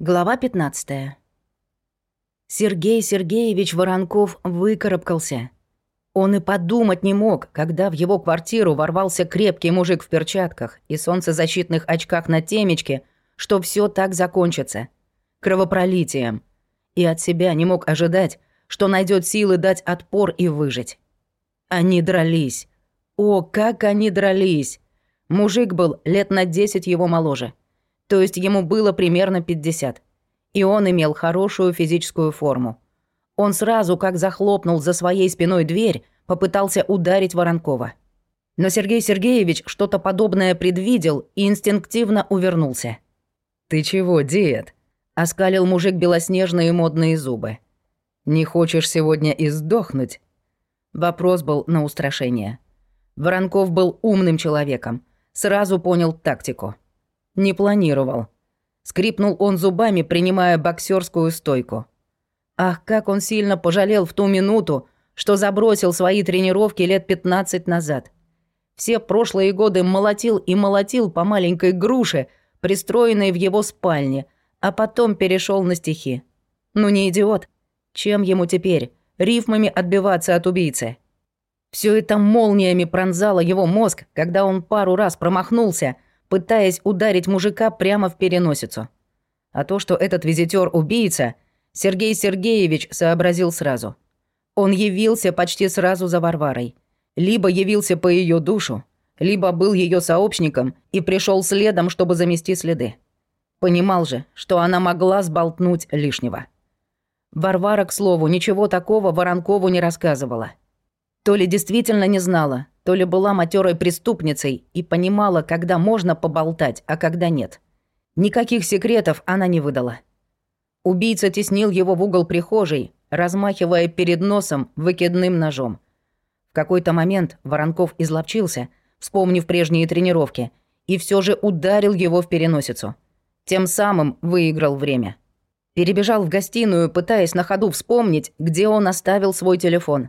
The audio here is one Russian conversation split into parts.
Глава 15. Сергей Сергеевич Воронков выкарабкался. Он и подумать не мог, когда в его квартиру ворвался крепкий мужик в перчатках и солнцезащитных очках на темечке, что все так закончится. Кровопролитием. И от себя не мог ожидать, что найдет силы дать отпор и выжить. Они дрались. О, как они дрались! Мужик был лет на 10 его моложе то есть ему было примерно 50. И он имел хорошую физическую форму. Он сразу, как захлопнул за своей спиной дверь, попытался ударить Воронкова. Но Сергей Сергеевич что-то подобное предвидел и инстинктивно увернулся. «Ты чего, дед?» – оскалил мужик белоснежные модные зубы. «Не хочешь сегодня и сдохнуть?» Вопрос был на устрашение. Воронков был умным человеком, сразу понял тактику – не планировал. Скрипнул он зубами, принимая боксерскую стойку. Ах, как он сильно пожалел в ту минуту, что забросил свои тренировки лет 15 назад. Все прошлые годы молотил и молотил по маленькой груше, пристроенной в его спальне, а потом перешел на стихи. Ну не идиот. Чем ему теперь? Рифмами отбиваться от убийцы. Все это молниями пронзало его мозг, когда он пару раз промахнулся – пытаясь ударить мужика прямо в переносицу. А то, что этот визитер убийца, Сергей Сергеевич сообразил сразу. Он явился почти сразу за Варварой. Либо явился по ее душу, либо был ее сообщником и пришел следом, чтобы замести следы. Понимал же, что она могла сболтнуть лишнего. Варвара, к слову, ничего такого Воронкову не рассказывала. То ли действительно не знала, то ли была матерой преступницей и понимала, когда можно поболтать, а когда нет. Никаких секретов она не выдала. Убийца теснил его в угол прихожей, размахивая перед носом выкидным ножом. В какой-то момент Воронков изловчился, вспомнив прежние тренировки, и все же ударил его в переносицу. Тем самым выиграл время. Перебежал в гостиную, пытаясь на ходу вспомнить, где он оставил свой телефон.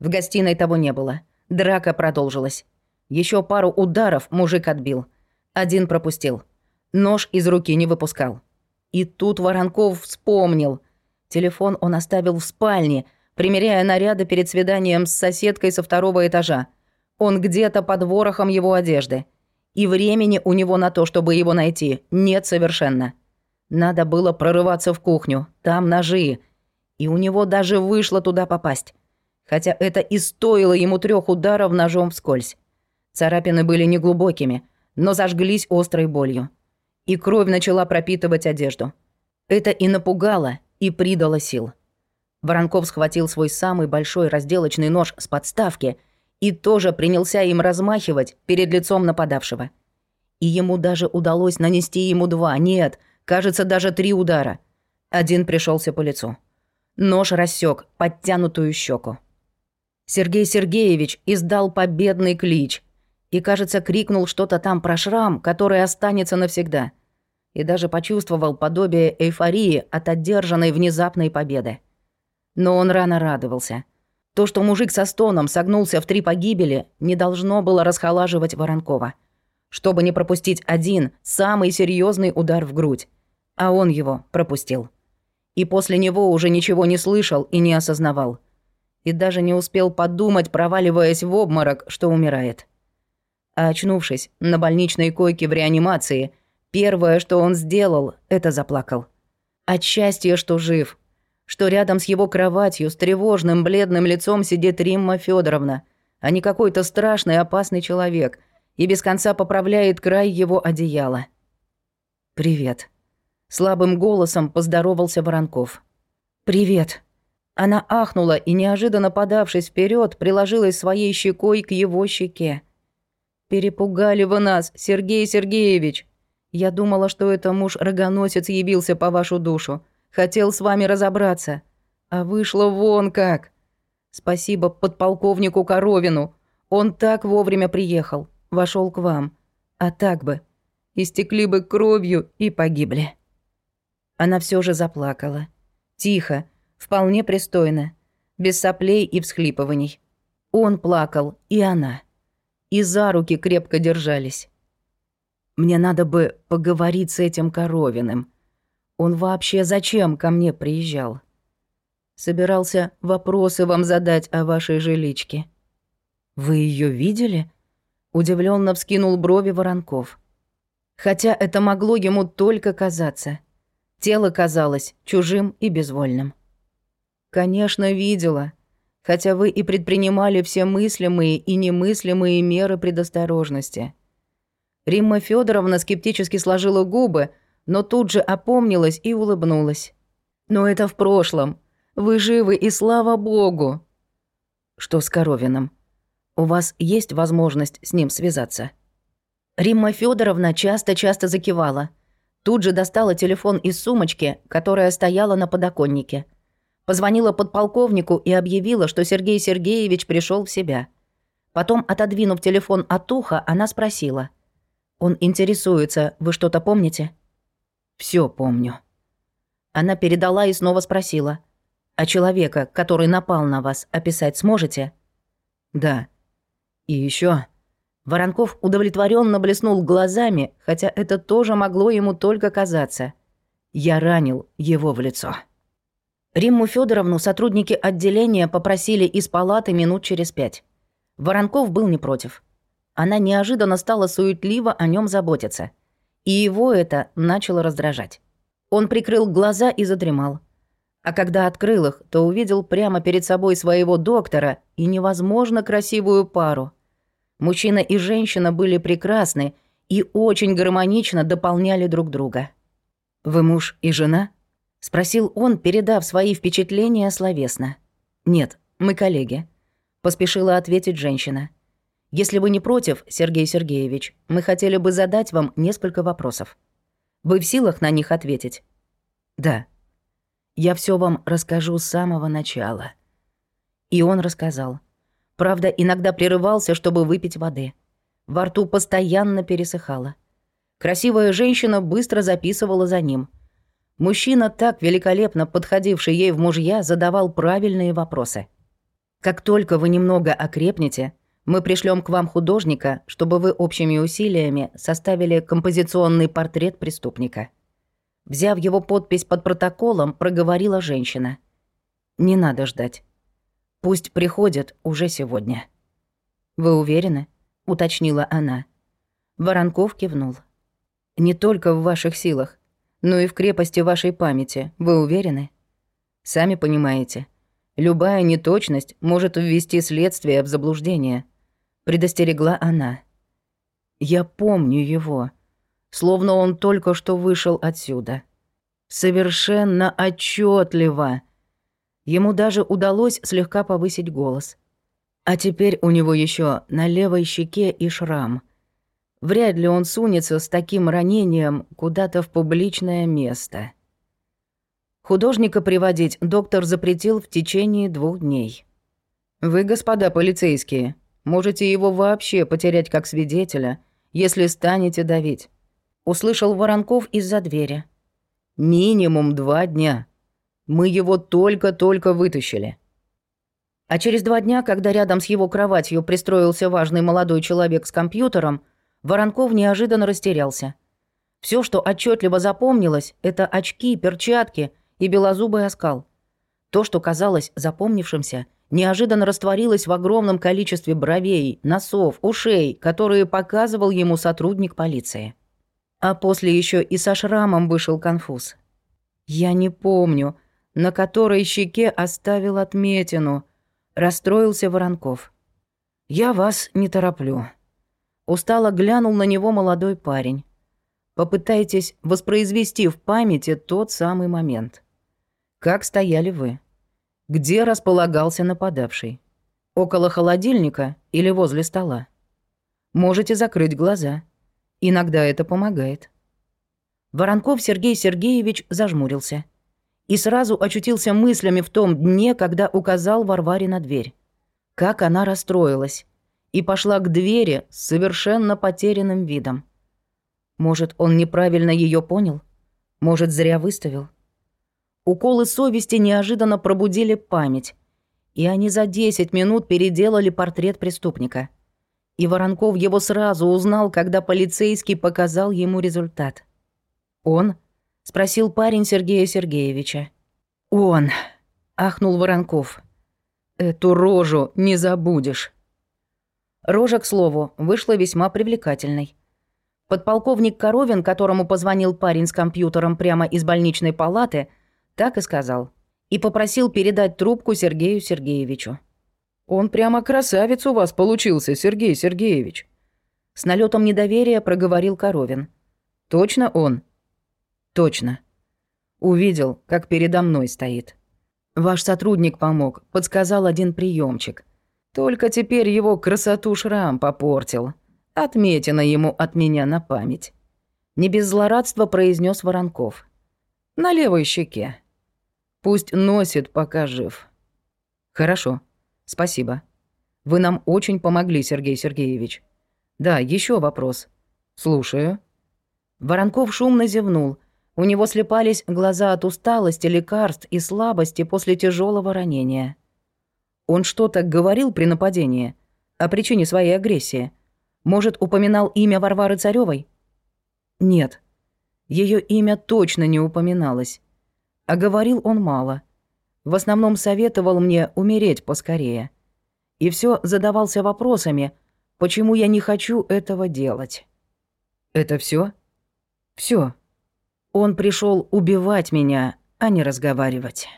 В гостиной того не было. Драка продолжилась. Еще пару ударов мужик отбил. Один пропустил. Нож из руки не выпускал. И тут Воронков вспомнил. Телефон он оставил в спальне, примеряя наряды перед свиданием с соседкой со второго этажа. Он где-то под ворохом его одежды. И времени у него на то, чтобы его найти, нет совершенно. Надо было прорываться в кухню, там ножи. И у него даже вышло туда попасть хотя это и стоило ему трех ударов ножом вскользь. Царапины были неглубокими, но зажглись острой болью. И кровь начала пропитывать одежду. Это и напугало, и придало сил. Воронков схватил свой самый большой разделочный нож с подставки и тоже принялся им размахивать перед лицом нападавшего. И ему даже удалось нанести ему два, нет, кажется, даже три удара. Один пришелся по лицу. Нож рассек подтянутую щеку. Сергей Сергеевич издал победный клич и, кажется, крикнул что-то там про шрам, который останется навсегда. И даже почувствовал подобие эйфории от одержанной внезапной победы. Но он рано радовался. То, что мужик со стоном согнулся в три погибели, не должно было расхолаживать Воронкова. Чтобы не пропустить один, самый серьезный удар в грудь. А он его пропустил. И после него уже ничего не слышал и не осознавал и даже не успел подумать, проваливаясь в обморок, что умирает. А очнувшись на больничной койке в реанимации, первое, что он сделал, это заплакал. От счастья, что жив, что рядом с его кроватью с тревожным бледным лицом сидит Римма Федоровна, а не какой-то страшный опасный человек, и без конца поправляет край его одеяла. «Привет», — слабым голосом поздоровался Воронков. «Привет», она ахнула и, неожиданно подавшись вперед, приложилась своей щекой к его щеке. «Перепугали вы нас, Сергей Сергеевич! Я думала, что это муж-рогоносец явился по вашу душу. Хотел с вами разобраться. А вышло вон как! Спасибо подполковнику Коровину. Он так вовремя приехал, вошел к вам. А так бы, истекли бы кровью и погибли». Она все же заплакала. Тихо, Вполне пристойно. Без соплей и всхлипываний. Он плакал, и она. И за руки крепко держались. Мне надо бы поговорить с этим Коровиным. Он вообще зачем ко мне приезжал? Собирался вопросы вам задать о вашей жиличке. Вы ее видели? Удивленно вскинул брови Воронков. Хотя это могло ему только казаться. Тело казалось чужим и безвольным. Конечно, видела. Хотя вы и предпринимали все мыслимые и немыслимые меры предосторожности. Римма Федоровна скептически сложила губы, но тут же опомнилась и улыбнулась. «Но это в прошлом. Вы живы, и слава богу!» «Что с Коровиным? У вас есть возможность с ним связаться?» Римма Федоровна часто-часто закивала. Тут же достала телефон из сумочки, которая стояла на подоконнике. Позвонила подполковнику и объявила, что Сергей Сергеевич пришел в себя. Потом, отодвинув телефон от уха, она спросила. «Он интересуется, вы что-то помните?» Все помню. Она передала и снова спросила. «А человека, который напал на вас, описать сможете?» «Да. И еще. Воронков удовлетворенно блеснул глазами, хотя это тоже могло ему только казаться. Я ранил его в лицо. Римму Федоровну сотрудники отделения попросили из палаты минут через пять. Воронков был не против. Она неожиданно стала суетливо о нем заботиться – и его это начало раздражать. Он прикрыл глаза и задремал. А когда открыл их, то увидел прямо перед собой своего доктора и невозможно красивую пару. Мужчина и женщина были прекрасны и очень гармонично дополняли друг друга. «Вы муж и жена?» — спросил он, передав свои впечатления словесно. «Нет, мы коллеги», — поспешила ответить женщина. Если вы не против, Сергей Сергеевич, мы хотели бы задать вам несколько вопросов. Вы в силах на них ответить? Да. Я все вам расскажу с самого начала. И он рассказал. Правда, иногда прерывался, чтобы выпить воды. Во рту постоянно пересыхало. Красивая женщина быстро записывала за ним. Мужчина, так великолепно подходивший ей в мужья, задавал правильные вопросы. Как только вы немного окрепнете, мы пришлем к вам художника, чтобы вы общими усилиями составили композиционный портрет преступника. Взяв его подпись под протоколом, проговорила женщина. Не надо ждать. Пусть приходят уже сегодня. Вы уверены? уточнила она. Воронков кивнул. Не только в ваших силах, но и в крепости вашей памяти. Вы уверены? Сами понимаете, любая неточность может ввести следствие в заблуждение предостерегла она. Я помню его, словно он только что вышел отсюда. Совершенно отчетливо. Ему даже удалось слегка повысить голос. А теперь у него еще на левой щеке и шрам. Вряд ли он сунется с таким ранением куда-то в публичное место. Художника приводить доктор запретил в течение двух дней. «Вы, господа полицейские, Можете его вообще потерять как свидетеля, если станете давить. Услышал Воронков из-за двери. Минимум два дня. Мы его только-только вытащили. А через два дня, когда рядом с его кроватью пристроился важный молодой человек с компьютером, Воронков неожиданно растерялся. Все, что отчетливо запомнилось, это очки, перчатки и белозубый оскал. То, что казалось запомнившимся – неожиданно растворилась в огромном количестве бровей, носов, ушей, которые показывал ему сотрудник полиции. А после еще и со шрамом вышел конфуз. «Я не помню, на которой щеке оставил отметину», — расстроился Воронков. «Я вас не тороплю». Устало глянул на него молодой парень. «Попытайтесь воспроизвести в памяти тот самый момент. Как стояли вы?» Где располагался нападавший? Около холодильника или возле стола? Можете закрыть глаза. Иногда это помогает. Воронков Сергей Сергеевич зажмурился и сразу очутился мыслями в том дне, когда указал Варваре на дверь. Как она расстроилась и пошла к двери с совершенно потерянным видом. Может, он неправильно ее понял? Может, зря выставил? Уколы совести неожиданно пробудили память, и они за 10 минут переделали портрет преступника. И Воронков его сразу узнал, когда полицейский показал ему результат. «Он?» — спросил парень Сергея Сергеевича. «Он», — ахнул Воронков. «Эту рожу не забудешь». Рожа, к слову, вышла весьма привлекательной. Подполковник Коровин, которому позвонил парень с компьютером прямо из больничной палаты, так и сказал. И попросил передать трубку Сергею Сергеевичу. «Он прямо красавец у вас получился, Сергей Сергеевич», с налетом недоверия проговорил Коровин. «Точно он?» «Точно. Увидел, как передо мной стоит. Ваш сотрудник помог, подсказал один приемчик. Только теперь его красоту шрам попортил. Отметина ему от меня на память. Не без злорадства произнес Воронков. На левой щеке. Пусть носит, пока жив. Хорошо. Спасибо. Вы нам очень помогли, Сергей Сергеевич. Да, еще вопрос. Слушаю. Воронков шумно зевнул. У него слепались глаза от усталости, лекарств и слабости после тяжелого ранения. Он что-то говорил при нападении о причине своей агрессии. Может, упоминал имя Варвары Царевой? Нет. Ее имя точно не упоминалось. А говорил он мало. В основном советовал мне умереть поскорее. И все задавался вопросами, почему я не хочу этого делать. Это все? Все. Он пришел убивать меня, а не разговаривать.